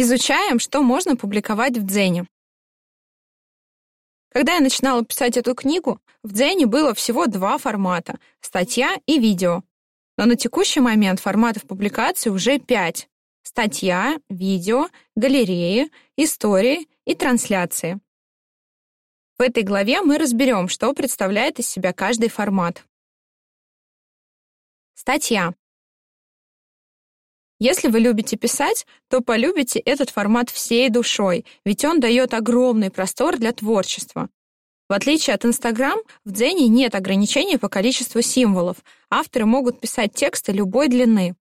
Изучаем, что можно публиковать в Дзене. Когда я начинала писать эту книгу, в Дзене было всего два формата — статья и видео. Но на текущий момент форматов публикации уже пять — статья, видео, галереи, истории и трансляции. В этой главе мы разберем, что представляет из себя каждый формат. Статья. Если вы любите писать, то полюбите этот формат всей душой, ведь он дает огромный простор для творчества. В отличие от Instagram, в Дзене нет ограничений по количеству символов. Авторы могут писать тексты любой длины.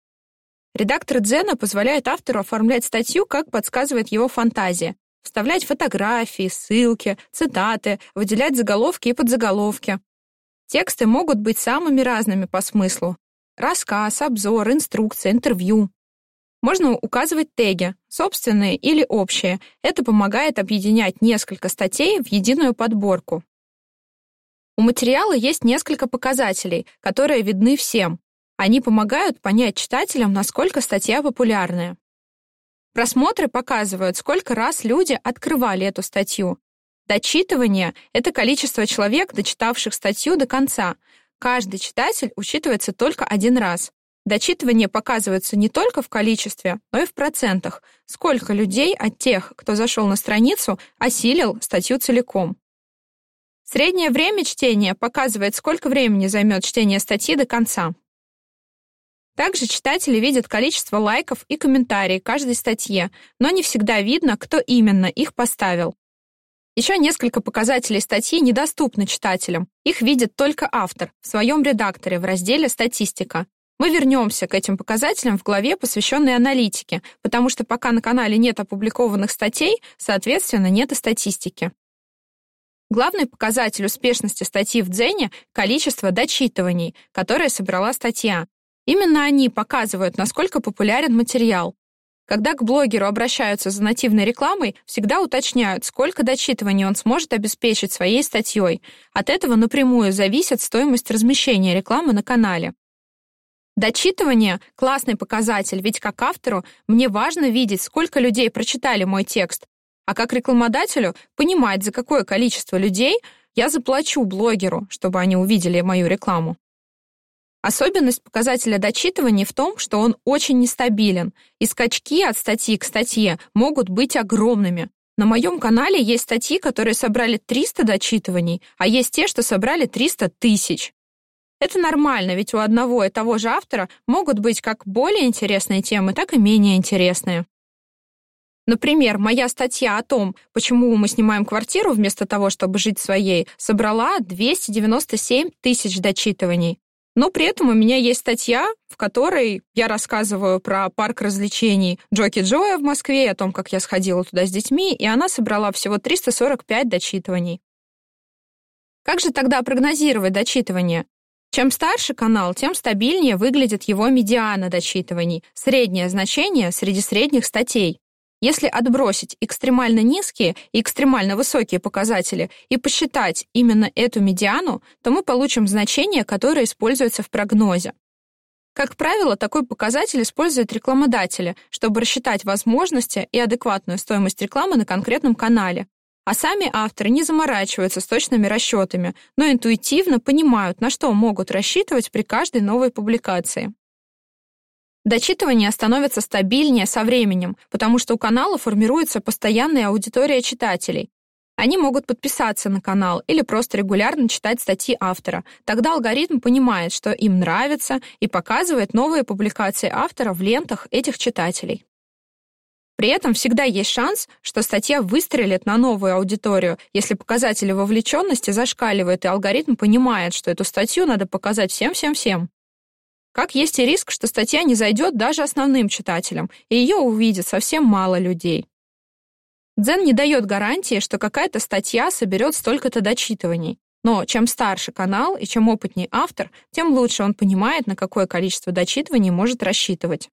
Редактор Дзена позволяет автору оформлять статью, как подсказывает его фантазия. Вставлять фотографии, ссылки, цитаты, выделять заголовки и подзаголовки. Тексты могут быть самыми разными по смыслу. Рассказ, обзор, инструкция, интервью. Можно указывать теги, собственные или общие. Это помогает объединять несколько статей в единую подборку. У материала есть несколько показателей, которые видны всем. Они помогают понять читателям, насколько статья популярная. Просмотры показывают, сколько раз люди открывали эту статью. Дочитывание — это количество человек, дочитавших статью до конца. Каждый читатель учитывается только один раз. Дочитывание показывается не только в количестве, но и в процентах. Сколько людей от тех, кто зашел на страницу, осилил статью целиком. Среднее время чтения показывает, сколько времени займет чтение статьи до конца. Также читатели видят количество лайков и комментариев каждой статье, но не всегда видно, кто именно их поставил. Еще несколько показателей статьи недоступны читателям. Их видит только автор в своем редакторе в разделе «Статистика». Мы вернемся к этим показателям в главе, посвященной аналитике, потому что пока на канале нет опубликованных статей, соответственно, нет и статистики. Главный показатель успешности статьи в Дзене — количество дочитываний, которые собрала статья. Именно они показывают, насколько популярен материал. Когда к блогеру обращаются за нативной рекламой, всегда уточняют, сколько дочитываний он сможет обеспечить своей статьей. От этого напрямую зависит стоимость размещения рекламы на канале. Дочитывание — классный показатель, ведь как автору мне важно видеть, сколько людей прочитали мой текст, а как рекламодателю понимать, за какое количество людей я заплачу блогеру, чтобы они увидели мою рекламу. Особенность показателя дочитывания в том, что он очень нестабилен, и скачки от статьи к статье могут быть огромными. На моем канале есть статьи, которые собрали 300 дочитываний, а есть те, что собрали 300 тысяч. Это нормально, ведь у одного и того же автора могут быть как более интересные темы, так и менее интересные. Например, моя статья о том, почему мы снимаем квартиру вместо того, чтобы жить своей, собрала 297 тысяч дочитываний. Но при этом у меня есть статья, в которой я рассказываю про парк развлечений Джоки Джоя в Москве, о том, как я сходила туда с детьми, и она собрала всего 345 дочитываний. Как же тогда прогнозировать дочитывание? Чем старше канал, тем стабильнее выглядит его медиана дочитываний, среднее значение среди средних статей. Если отбросить экстремально низкие и экстремально высокие показатели и посчитать именно эту медиану, то мы получим значение, которое используется в прогнозе. Как правило, такой показатель используют рекламодатели, чтобы рассчитать возможности и адекватную стоимость рекламы на конкретном канале, а сами авторы не заморачиваются с точными расчетами, но интуитивно понимают, на что могут рассчитывать при каждой новой публикации. Дочитывание становится стабильнее со временем, потому что у канала формируется постоянная аудитория читателей. Они могут подписаться на канал или просто регулярно читать статьи автора. Тогда алгоритм понимает, что им нравится, и показывает новые публикации автора в лентах этих читателей. При этом всегда есть шанс, что статья выстрелит на новую аудиторию, если показатели вовлеченности зашкаливают, и алгоритм понимает, что эту статью надо показать всем-всем-всем. Как есть и риск, что статья не зайдет даже основным читателям, и ее увидит совсем мало людей. Дзен не дает гарантии, что какая-то статья соберет столько-то дочитываний. Но чем старше канал и чем опытнее автор, тем лучше он понимает, на какое количество дочитываний может рассчитывать.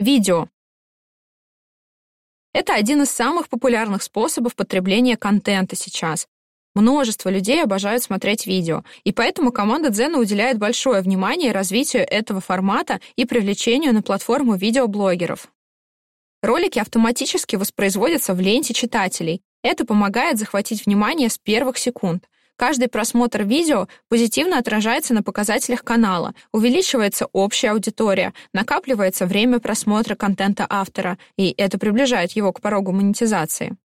Видео. Это один из самых популярных способов потребления контента сейчас. Множество людей обожают смотреть видео, и поэтому команда Дзена уделяет большое внимание развитию этого формата и привлечению на платформу видеоблогеров. Ролики автоматически воспроизводятся в ленте читателей. Это помогает захватить внимание с первых секунд. Каждый просмотр видео позитивно отражается на показателях канала, увеличивается общая аудитория, накапливается время просмотра контента автора, и это приближает его к порогу монетизации.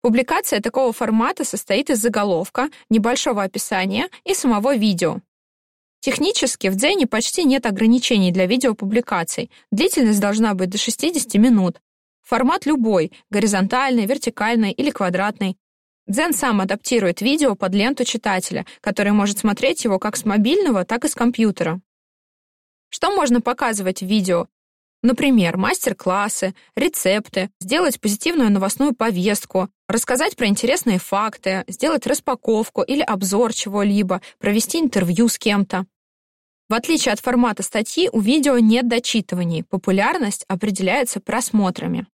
Публикация такого формата состоит из заголовка, небольшого описания и самого видео. Технически в Дзене почти нет ограничений для видеопубликаций. Длительность должна быть до 60 минут. Формат любой — горизонтальный, вертикальный или квадратный. Дзен сам адаптирует видео под ленту читателя, который может смотреть его как с мобильного, так и с компьютера. Что можно показывать в видео? Например, мастер-классы, рецепты, сделать позитивную новостную повестку, рассказать про интересные факты, сделать распаковку или обзор чего-либо, провести интервью с кем-то. В отличие от формата статьи, у видео нет дочитываний, популярность определяется просмотрами.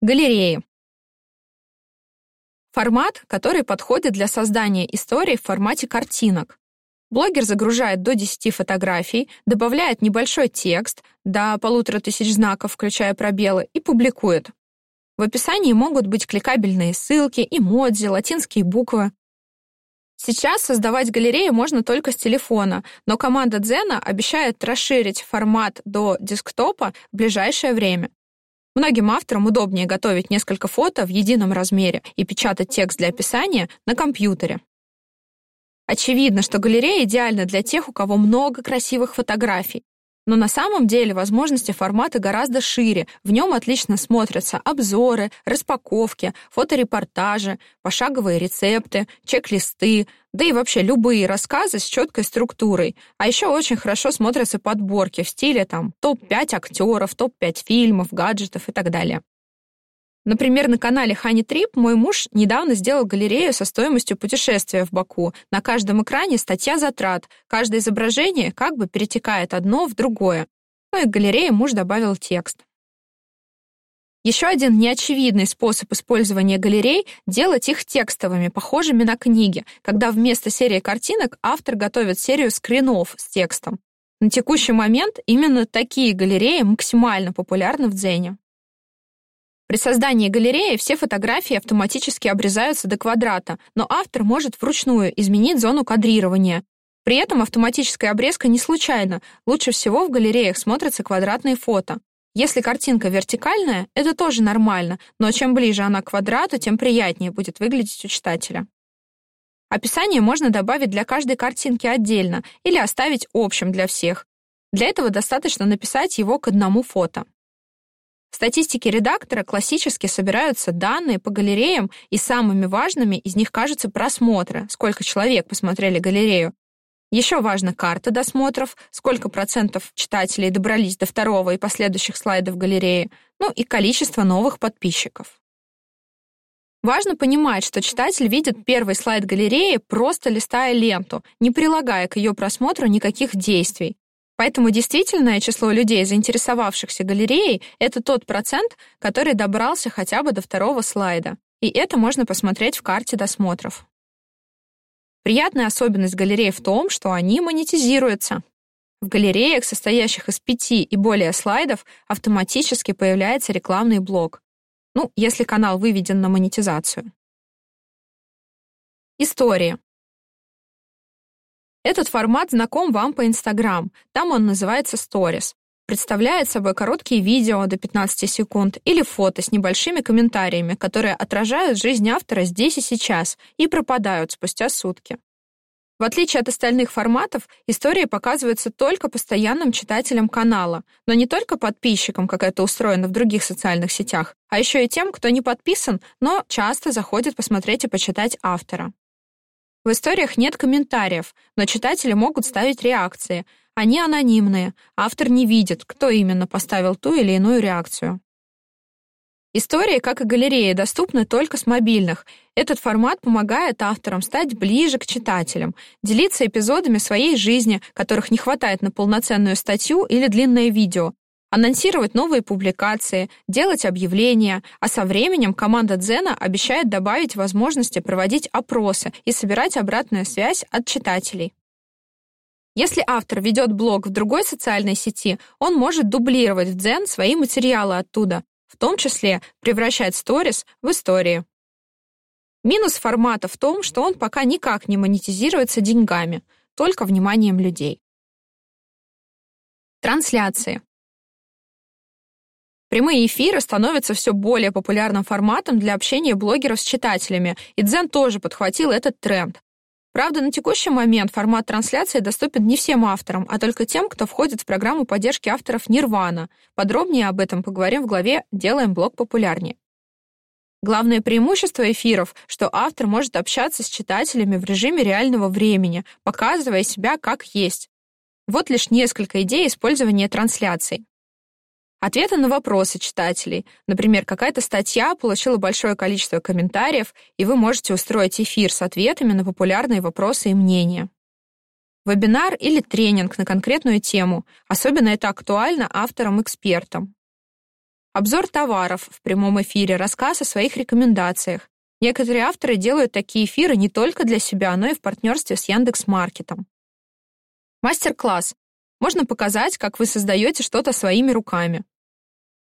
Галереи. Формат, который подходит для создания истории в формате картинок. Блогер загружает до 10 фотографий, добавляет небольшой текст, до полутора тысяч знаков, включая пробелы, и публикует. В описании могут быть кликабельные ссылки, эмодзи, латинские буквы. Сейчас создавать галереи можно только с телефона, но команда Дзена обещает расширить формат до десктопа в ближайшее время. Многим авторам удобнее готовить несколько фото в едином размере и печатать текст для описания на компьютере. Очевидно, что галерея идеальна для тех, у кого много красивых фотографий. Но на самом деле возможности формата гораздо шире. В нем отлично смотрятся обзоры, распаковки, фоторепортажи, пошаговые рецепты, чек-листы, да и вообще любые рассказы с четкой структурой. А еще очень хорошо смотрятся подборки в стиле там топ-5 актеров, топ-5 фильмов, гаджетов и так далее. Например, на канале Honey Trip мой муж недавно сделал галерею со стоимостью путешествия в Баку. На каждом экране статья затрат. Каждое изображение как бы перетекает одно в другое. Ну и к галерее муж добавил текст. Еще один неочевидный способ использования галерей — делать их текстовыми, похожими на книги, когда вместо серии картинок автор готовит серию скринов с текстом. На текущий момент именно такие галереи максимально популярны в Дзене. При создании галереи все фотографии автоматически обрезаются до квадрата, но автор может вручную изменить зону кадрирования. При этом автоматическая обрезка не случайна. Лучше всего в галереях смотрятся квадратные фото. Если картинка вертикальная, это тоже нормально, но чем ближе она к квадрату, тем приятнее будет выглядеть у читателя. Описание можно добавить для каждой картинки отдельно или оставить общим для всех. Для этого достаточно написать его к одному фото. Статистике редактора классически собираются данные по галереям, и самыми важными из них кажутся просмотры, сколько человек посмотрели галерею. Еще важна карта досмотров, сколько процентов читателей добрались до второго и последующих слайдов галереи, ну и количество новых подписчиков. Важно понимать, что читатель видит первый слайд галереи, просто листая ленту, не прилагая к ее просмотру никаких действий. Поэтому действительное число людей, заинтересовавшихся галереей, это тот процент, который добрался хотя бы до второго слайда. И это можно посмотреть в карте досмотров. Приятная особенность галерей в том, что они монетизируются. В галереях, состоящих из пяти и более слайдов, автоматически появляется рекламный блок. Ну, если канал выведен на монетизацию. История. Этот формат знаком вам по Instagram. Там он называется Stories. Представляет собой короткие видео до 15 секунд или фото с небольшими комментариями, которые отражают жизнь автора здесь и сейчас и пропадают спустя сутки. В отличие от остальных форматов, истории показываются только постоянным читателям канала, но не только подписчикам, как это устроено в других социальных сетях, а еще и тем, кто не подписан, но часто заходит посмотреть и почитать автора. В историях нет комментариев, но читатели могут ставить реакции. Они анонимные, автор не видит, кто именно поставил ту или иную реакцию. Истории, как и галереи, доступны только с мобильных. Этот формат помогает авторам стать ближе к читателям, делиться эпизодами своей жизни, которых не хватает на полноценную статью или длинное видео, анонсировать новые публикации, делать объявления, а со временем команда Дзена обещает добавить возможности проводить опросы и собирать обратную связь от читателей. Если автор ведет блог в другой социальной сети, он может дублировать в Дзен свои материалы оттуда, в том числе превращать сторис в истории. Минус формата в том, что он пока никак не монетизируется деньгами, только вниманием людей. Трансляции. Прямые эфиры становятся все более популярным форматом для общения блогеров с читателями, и Дзен тоже подхватил этот тренд. Правда, на текущий момент формат трансляции доступен не всем авторам, а только тем, кто входит в программу поддержки авторов Нирвана. Подробнее об этом поговорим в главе «Делаем блог популярнее». Главное преимущество эфиров, что автор может общаться с читателями в режиме реального времени, показывая себя как есть. Вот лишь несколько идей использования трансляций. Ответы на вопросы читателей. Например, какая-то статья получила большое количество комментариев, и вы можете устроить эфир с ответами на популярные вопросы и мнения. Вебинар или тренинг на конкретную тему. Особенно это актуально авторам-экспертам. Обзор товаров в прямом эфире, рассказ о своих рекомендациях. Некоторые авторы делают такие эфиры не только для себя, но и в партнерстве с Яндекс.Маркетом. Мастер-класс. Можно показать, как вы создаете что-то своими руками.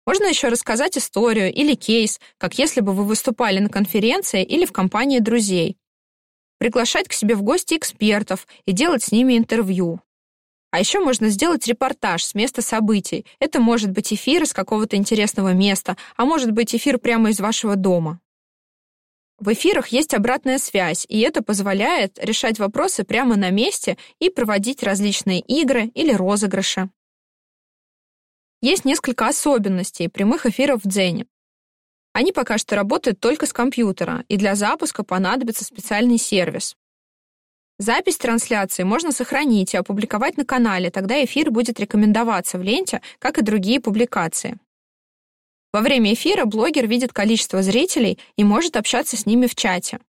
Можно еще рассказать историю или кейс, как если бы вы выступали на конференции или в компании друзей. Приглашать к себе в гости экспертов и делать с ними интервью. А еще можно сделать репортаж с места событий. Это может быть эфир из какого-то интересного места, а может быть эфир прямо из вашего дома. В эфирах есть обратная связь, и это позволяет решать вопросы прямо на месте и проводить различные игры или розыгрыши. Есть несколько особенностей прямых эфиров в Дзене. Они пока что работают только с компьютера, и для запуска понадобится специальный сервис. Запись трансляции можно сохранить и опубликовать на канале, тогда эфир будет рекомендоваться в ленте, как и другие публикации. Во время эфира блогер видит количество зрителей и может общаться с ними в чате.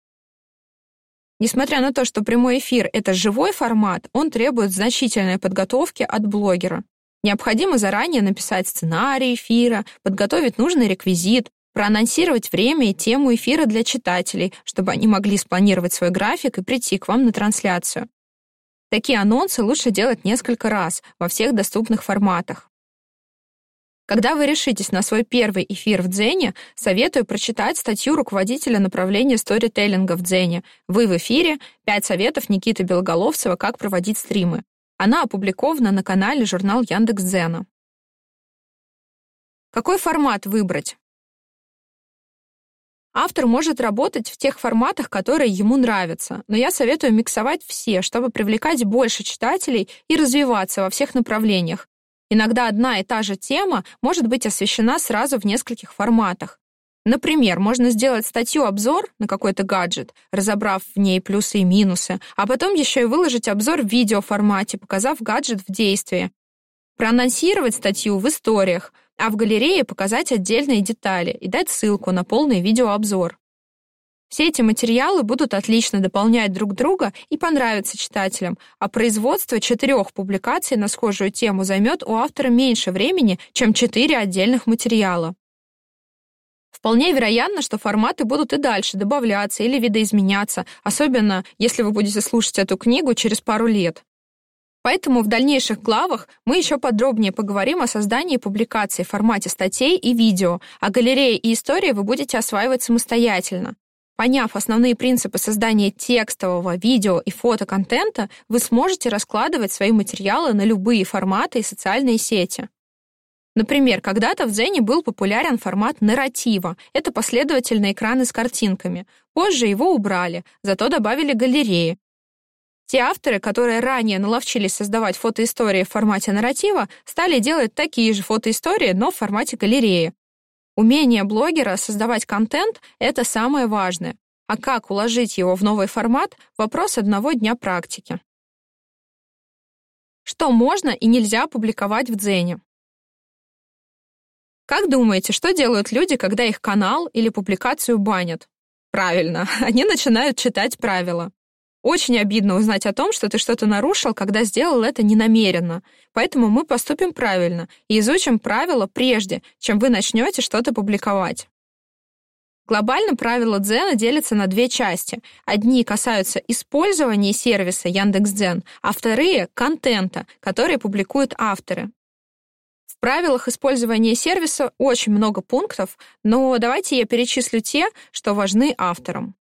Несмотря на то, что прямой эфир — это живой формат, он требует значительной подготовки от блогера. Необходимо заранее написать сценарий эфира, подготовить нужный реквизит, проанонсировать время и тему эфира для читателей, чтобы они могли спланировать свой график и прийти к вам на трансляцию. Такие анонсы лучше делать несколько раз во всех доступных форматах. Когда вы решитесь на свой первый эфир в Дзене, советую прочитать статью руководителя направления сторителлинга в Дзене «Вы в эфире. Пять советов Никиты Белоголовцева, как проводить стримы». Она опубликована на канале журнал Яндекс.Дзена. Какой формат выбрать? Автор может работать в тех форматах, которые ему нравятся, но я советую миксовать все, чтобы привлекать больше читателей и развиваться во всех направлениях, Иногда одна и та же тема может быть освещена сразу в нескольких форматах. Например, можно сделать статью-обзор на какой-то гаджет, разобрав в ней плюсы и минусы, а потом еще и выложить обзор в видеоформате, показав гаджет в действии. Проанонсировать статью в историях, а в галерее показать отдельные детали и дать ссылку на полный видеообзор. Все эти материалы будут отлично дополнять друг друга и понравятся читателям, а производство четырех публикаций на схожую тему займет у автора меньше времени, чем четыре отдельных материала. Вполне вероятно, что форматы будут и дальше добавляться или видоизменяться, особенно если вы будете слушать эту книгу через пару лет. Поэтому в дальнейших главах мы еще подробнее поговорим о создании публикаций в формате статей и видео, а галереи и истории вы будете осваивать самостоятельно. Поняв основные принципы создания текстового, видео и фотоконтента, вы сможете раскладывать свои материалы на любые форматы и социальные сети. Например, когда-то в Дзене был популярен формат нарратива. Это последовательные экраны с картинками. Позже его убрали, зато добавили галереи. Те авторы, которые ранее наловчились создавать фотоистории в формате нарратива, стали делать такие же фотоистории, но в формате галереи. Умение блогера создавать контент — это самое важное. А как уложить его в новый формат — вопрос одного дня практики. Что можно и нельзя публиковать в Дзене? Как думаете, что делают люди, когда их канал или публикацию банят? Правильно, они начинают читать правила. Очень обидно узнать о том, что ты что-то нарушил, когда сделал это ненамеренно. Поэтому мы поступим правильно и изучим правила прежде, чем вы начнете что-то публиковать. Глобально правила Дзена делятся на две части. Одни касаются использования сервиса Яндекс.Дзен, а вторые — контента, который публикуют авторы. В правилах использования сервиса очень много пунктов, но давайте я перечислю те, что важны авторам.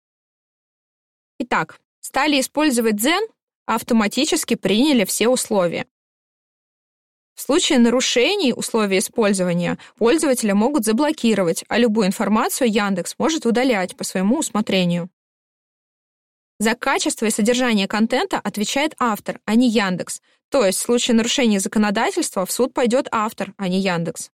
Итак, стали использовать Дзен, автоматически приняли все условия. В случае нарушений условий использования пользователя могут заблокировать, а любую информацию Яндекс может удалять по своему усмотрению. За качество и содержание контента отвечает автор, а не Яндекс. То есть в случае нарушения законодательства в суд пойдет автор, а не Яндекс.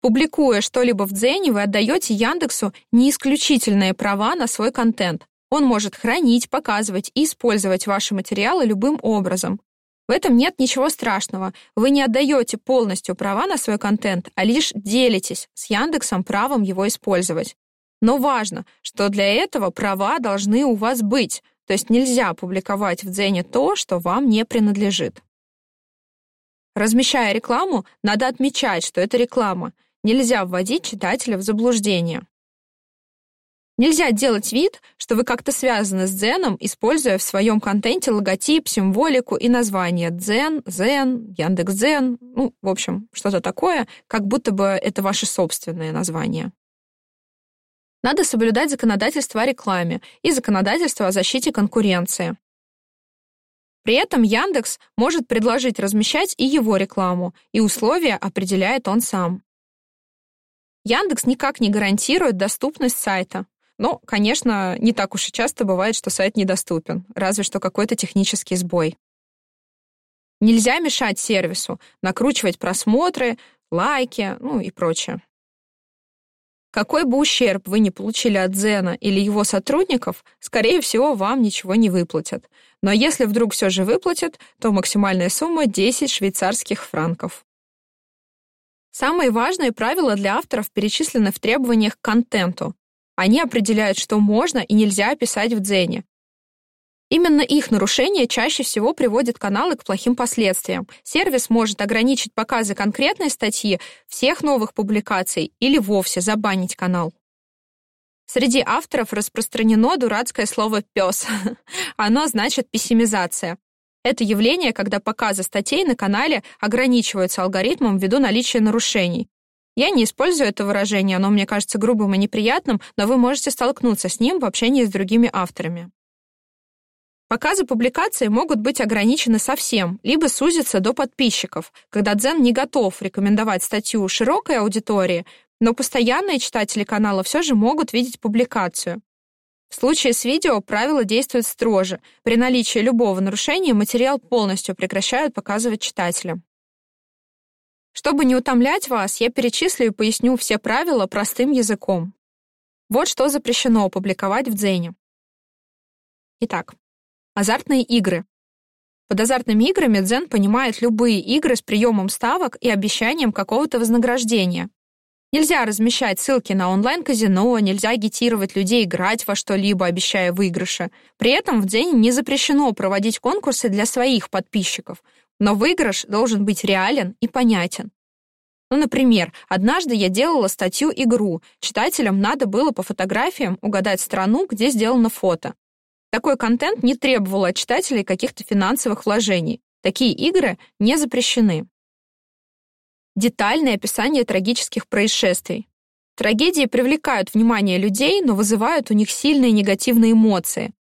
Публикуя что-либо в Дзене, вы отдаете Яндексу не исключительные права на свой контент. Он может хранить, показывать и использовать ваши материалы любым образом. В этом нет ничего страшного. Вы не отдаете полностью права на свой контент, а лишь делитесь с Яндексом правом его использовать. Но важно, что для этого права должны у вас быть, то есть нельзя публиковать в Дзене то, что вам не принадлежит. Размещая рекламу, надо отмечать, что это реклама. Нельзя вводить читателя в заблуждение. Нельзя делать вид, что вы как-то связаны с Дзеном, используя в своем контенте логотип, символику и название Дзен, Зен, Яндекс.Дзен, ну, в общем, что-то такое, как будто бы это ваше собственное название. Надо соблюдать законодательство о рекламе и законодательство о защите конкуренции. При этом Яндекс может предложить размещать и его рекламу, и условия определяет он сам. Яндекс никак не гарантирует доступность сайта. Но, конечно, не так уж и часто бывает, что сайт недоступен, разве что какой-то технический сбой. Нельзя мешать сервису, накручивать просмотры, лайки, ну и прочее. Какой бы ущерб вы ни получили от Зена или его сотрудников, скорее всего, вам ничего не выплатят. Но если вдруг все же выплатят, то максимальная сумма 10 швейцарских франков. Самые важные правила для авторов перечислены в требованиях к контенту. Они определяют, что можно и нельзя писать в Дзене. Именно их нарушение чаще всего приводит каналы к плохим последствиям. Сервис может ограничить показы конкретной статьи, всех новых публикаций или вовсе забанить канал. Среди авторов распространено дурацкое слово «пес». Оно значит «пессимизация». Это явление, когда показы статей на канале ограничиваются алгоритмом ввиду наличия нарушений. Я не использую это выражение, оно мне кажется грубым и неприятным, но вы можете столкнуться с ним в общении с другими авторами. Показы публикаций могут быть ограничены совсем, либо сузиться до подписчиков, когда Дзен не готов рекомендовать статью широкой аудитории, но постоянные читатели канала все же могут видеть публикацию. В случае с видео правила действуют строже. При наличии любого нарушения материал полностью прекращают показывать читателям. Чтобы не утомлять вас, я перечислю и поясню все правила простым языком. Вот что запрещено опубликовать в Дзене. Итак, азартные игры. Под азартными играми Дзен понимает любые игры с приемом ставок и обещанием какого-то вознаграждения. Нельзя размещать ссылки на онлайн-казино, нельзя агитировать людей играть во что-либо, обещая выигрыши. При этом в Дзене не запрещено проводить конкурсы для своих подписчиков, но выигрыш должен быть реален и понятен. Ну, например, однажды я делала статью-игру. Читателям надо было по фотографиям угадать страну, где сделано фото. Такой контент не требовал от читателей каких-то финансовых вложений. Такие игры не запрещены. Детальное описание трагических происшествий. Трагедии привлекают внимание людей, но вызывают у них сильные негативные эмоции.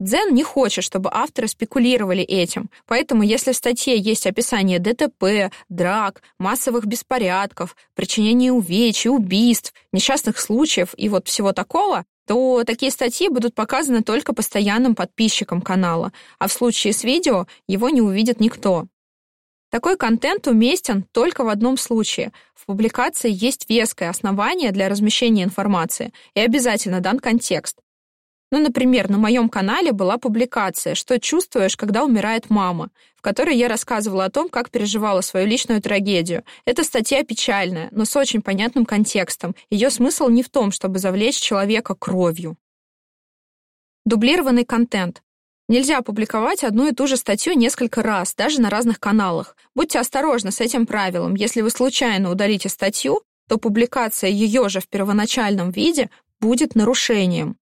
Дзен не хочет, чтобы авторы спекулировали этим, поэтому если в статье есть описание ДТП, драк, массовых беспорядков, причинения увечий, убийств, несчастных случаев и вот всего такого, то такие статьи будут показаны только постоянным подписчикам канала, а в случае с видео его не увидит никто. Такой контент уместен только в одном случае. В публикации есть веское основание для размещения информации и обязательно дан контекст. Ну, например, на моем канале была публикация «Что чувствуешь, когда умирает мама», в которой я рассказывала о том, как переживала свою личную трагедию. Эта статья печальная, но с очень понятным контекстом. Ее смысл не в том, чтобы завлечь человека кровью. Дублированный контент. Нельзя публиковать одну и ту же статью несколько раз, даже на разных каналах. Будьте осторожны с этим правилом. Если вы случайно удалите статью, то публикация ее же в первоначальном виде будет нарушением.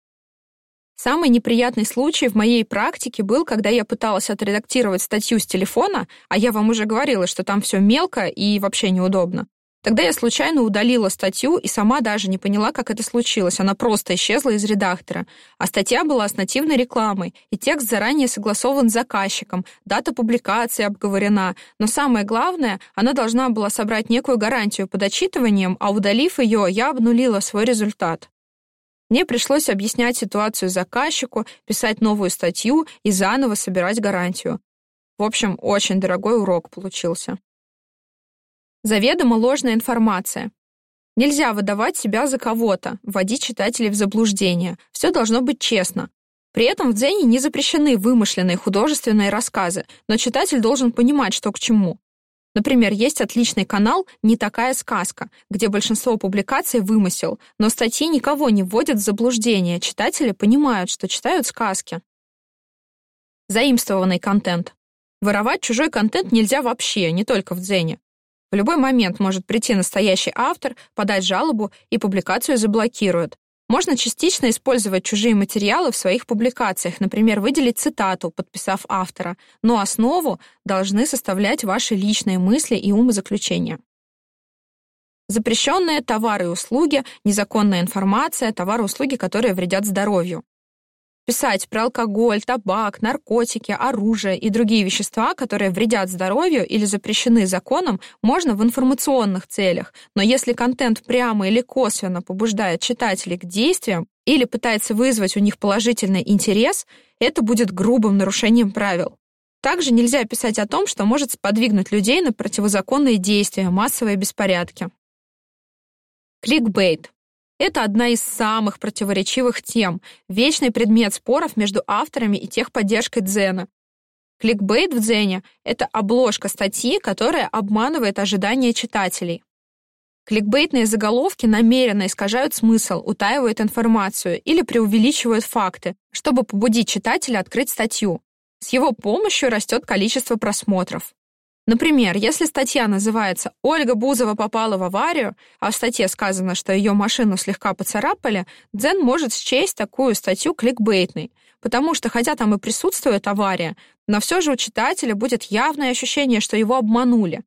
Самый неприятный случай в моей практике был, когда я пыталась отредактировать статью с телефона, а я вам уже говорила, что там все мелко и вообще неудобно. Тогда я случайно удалила статью и сама даже не поняла, как это случилось. Она просто исчезла из редактора. А статья была с нативной рекламой, и текст заранее согласован с заказчиком, дата публикации обговорена. Но самое главное, она должна была собрать некую гарантию под отчитыванием, а удалив ее, я обнулила свой результат. Мне пришлось объяснять ситуацию заказчику, писать новую статью и заново собирать гарантию. В общем, очень дорогой урок получился. Заведомо ложная информация. Нельзя выдавать себя за кого-то, вводить читателей в заблуждение. Все должно быть честно. При этом в Дзене не запрещены вымышленные художественные рассказы, но читатель должен понимать, что к чему. Например, есть отличный канал «Не такая сказка», где большинство публикаций вымысел, но статьи никого не вводят в заблуждение, читатели понимают, что читают сказки. Заимствованный контент. Воровать чужой контент нельзя вообще, не только в Дзене. В любой момент может прийти настоящий автор, подать жалобу, и публикацию заблокируют. Можно частично использовать чужие материалы в своих публикациях, например, выделить цитату, подписав автора, но основу должны составлять ваши личные мысли и умозаключения. Запрещенные товары и услуги, незаконная информация, товары и услуги, которые вредят здоровью писать про алкоголь, табак, наркотики, оружие и другие вещества, которые вредят здоровью или запрещены законом, можно в информационных целях. Но если контент прямо или косвенно побуждает читателей к действиям или пытается вызвать у них положительный интерес, это будет грубым нарушением правил. Также нельзя писать о том, что может сподвигнуть людей на противозаконные действия, массовые беспорядки. Кликбейт это одна из самых противоречивых тем, вечный предмет споров между авторами и техподдержкой Дзена. Кликбейт в Дзене — это обложка статьи, которая обманывает ожидания читателей. Кликбейтные заголовки намеренно искажают смысл, утаивают информацию или преувеличивают факты, чтобы побудить читателя открыть статью. С его помощью растет количество просмотров. Например, если статья называется «Ольга Бузова попала в аварию», а в статье сказано, что ее машину слегка поцарапали, Дзен может счесть такую статью кликбейтной, потому что хотя там и присутствует авария, но все же у читателя будет явное ощущение, что его обманули.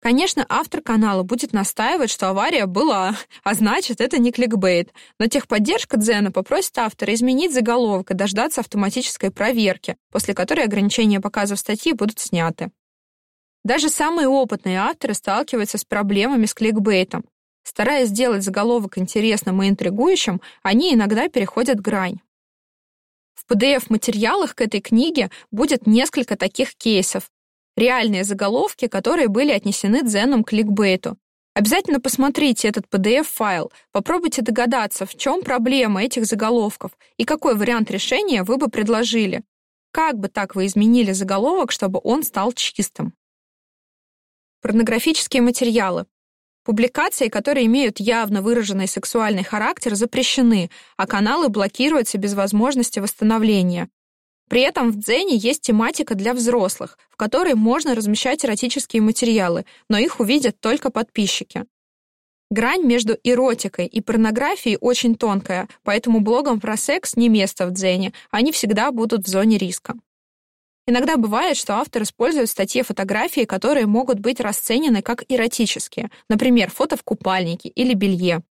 Конечно, автор канала будет настаивать, что авария была, а значит, это не кликбейт. Но техподдержка Дзена попросит автора изменить заголовок и дождаться автоматической проверки, после которой ограничения показов статьи будут сняты. Даже самые опытные авторы сталкиваются с проблемами с кликбейтом. Стараясь сделать заголовок интересным и интригующим, они иногда переходят грань. В PDF-материалах к этой книге будет несколько таких кейсов. Реальные заголовки, которые были отнесены дзеном к кликбейту. Обязательно посмотрите этот PDF-файл, попробуйте догадаться, в чем проблема этих заголовков и какой вариант решения вы бы предложили. Как бы так вы изменили заголовок, чтобы он стал чистым? Порнографические материалы. Публикации, которые имеют явно выраженный сексуальный характер, запрещены, а каналы блокируются без возможности восстановления. При этом в Дзене есть тематика для взрослых, в которой можно размещать эротические материалы, но их увидят только подписчики. Грань между эротикой и порнографией очень тонкая, поэтому блогам про секс не место в Дзене, они всегда будут в зоне риска. Иногда бывает, что автор использует в статье фотографии, которые могут быть расценены как эротические, например, фото в купальнике или белье.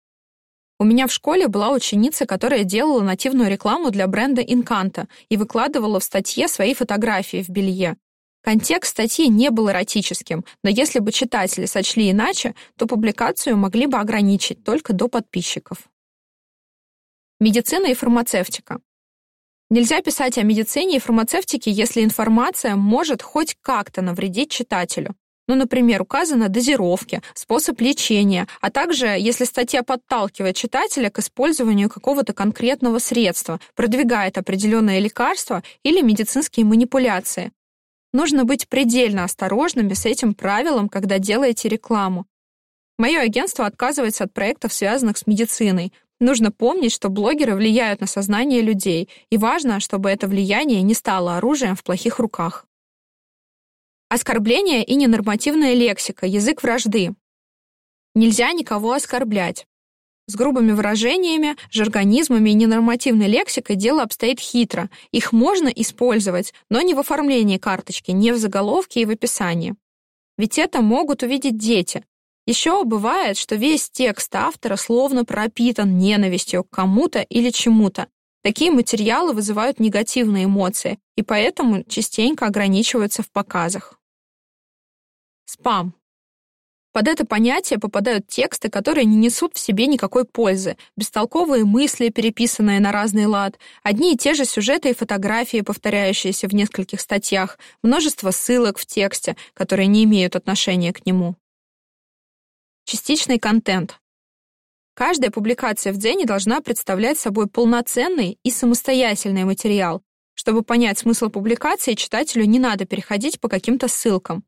У меня в школе была ученица, которая делала нативную рекламу для бренда Инканта и выкладывала в статье свои фотографии в белье. Контекст статьи не был эротическим, но если бы читатели сочли иначе, то публикацию могли бы ограничить только до подписчиков. Медицина и фармацевтика. Нельзя писать о медицине и фармацевтике, если информация может хоть как-то навредить читателю. Ну, например, указаны дозировки, способ лечения, а также если статья подталкивает читателя к использованию какого-то конкретного средства, продвигает определенное лекарство или медицинские манипуляции. Нужно быть предельно осторожными с этим правилом, когда делаете рекламу. Мое агентство отказывается от проектов, связанных с медициной, Нужно помнить, что блогеры влияют на сознание людей, и важно, чтобы это влияние не стало оружием в плохих руках. Оскорбление и ненормативная лексика, язык вражды. Нельзя никого оскорблять. С грубыми выражениями, жаргонизмами и ненормативной лексикой дело обстоит хитро. Их можно использовать, но не в оформлении карточки, не в заголовке и в описании. Ведь это могут увидеть дети. Еще бывает, что весь текст автора словно пропитан ненавистью к кому-то или чему-то. Такие материалы вызывают негативные эмоции, и поэтому частенько ограничиваются в показах. Спам. Под это понятие попадают тексты, которые не несут в себе никакой пользы, бестолковые мысли, переписанные на разный лад, одни и те же сюжеты и фотографии, повторяющиеся в нескольких статьях, множество ссылок в тексте, которые не имеют отношения к нему. Частичный контент. Каждая публикация в Дзене должна представлять собой полноценный и самостоятельный материал. Чтобы понять смысл публикации, читателю не надо переходить по каким-то ссылкам.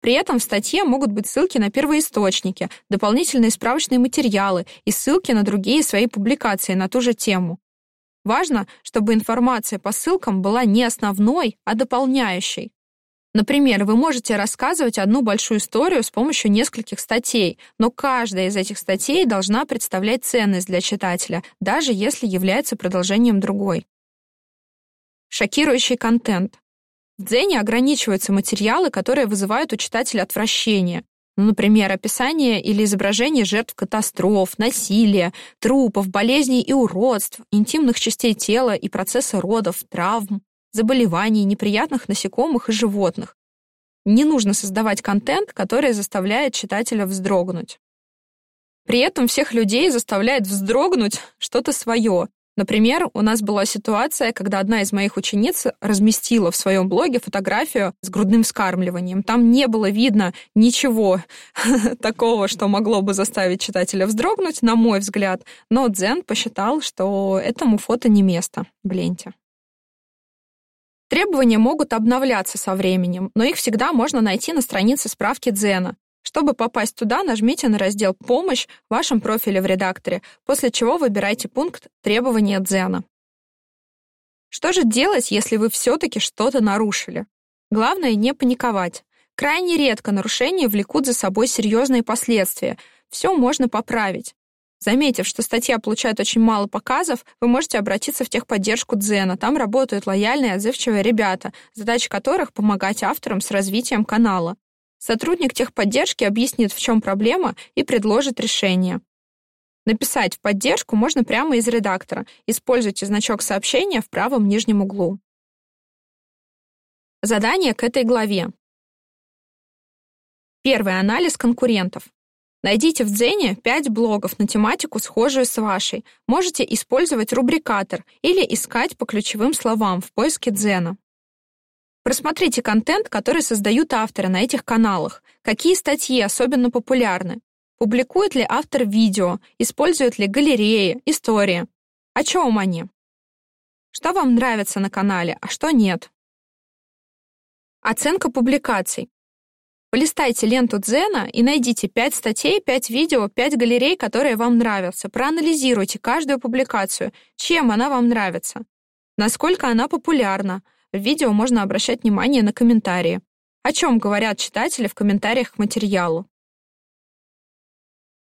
При этом в статье могут быть ссылки на первоисточники, дополнительные справочные материалы и ссылки на другие свои публикации на ту же тему. Важно, чтобы информация по ссылкам была не основной, а дополняющей. Например, вы можете рассказывать одну большую историю с помощью нескольких статей, но каждая из этих статей должна представлять ценность для читателя, даже если является продолжением другой. Шокирующий контент. В Дзене ограничиваются материалы, которые вызывают у читателя отвращение. Ну, например, описание или изображение жертв катастроф, насилия, трупов, болезней и уродств, интимных частей тела и процесса родов, травм, заболеваний, неприятных насекомых и животных. Не нужно создавать контент, который заставляет читателя вздрогнуть. При этом всех людей заставляет вздрогнуть что-то свое, Например, у нас была ситуация, когда одна из моих учениц разместила в своем блоге фотографию с грудным вскармливанием. Там не было видно ничего такого, что могло бы заставить читателя вздрогнуть, на мой взгляд, но Дзен посчитал, что этому фото не место в ленте. Требования могут обновляться со временем, но их всегда можно найти на странице справки Дзена. Чтобы попасть туда, нажмите на раздел «Помощь» в вашем профиле в редакторе, после чего выбирайте пункт «Требования Дзена». Что же делать, если вы все-таки что-то нарушили? Главное не паниковать. Крайне редко нарушения влекут за собой серьезные последствия. Все можно поправить. Заметив, что статья получает очень мало показов, вы можете обратиться в техподдержку Дзена. Там работают лояльные, отзывчивые ребята, задача которых — помогать авторам с развитием канала. Сотрудник техподдержки объяснит, в чем проблема, и предложит решение. Написать в поддержку можно прямо из редактора. Используйте значок сообщения в правом нижнем углу. Задание к этой главе. Первый анализ конкурентов. Найдите в Дзене 5 блогов на тематику, схожую с вашей. Можете использовать рубрикатор или искать по ключевым словам в поиске Дзена. Просмотрите контент, который создают авторы на этих каналах. Какие статьи особенно популярны? Публикует ли автор видео? Использует ли галереи, истории? О чем они? Что вам нравится на канале, а что нет? Оценка публикаций. Полистайте ленту Дзена и найдите 5 статей, 5 видео, 5 галерей, которые вам нравятся. Проанализируйте каждую публикацию, чем она вам нравится, насколько она популярна, в видео можно обращать внимание на комментарии. О чем говорят читатели в комментариях к материалу.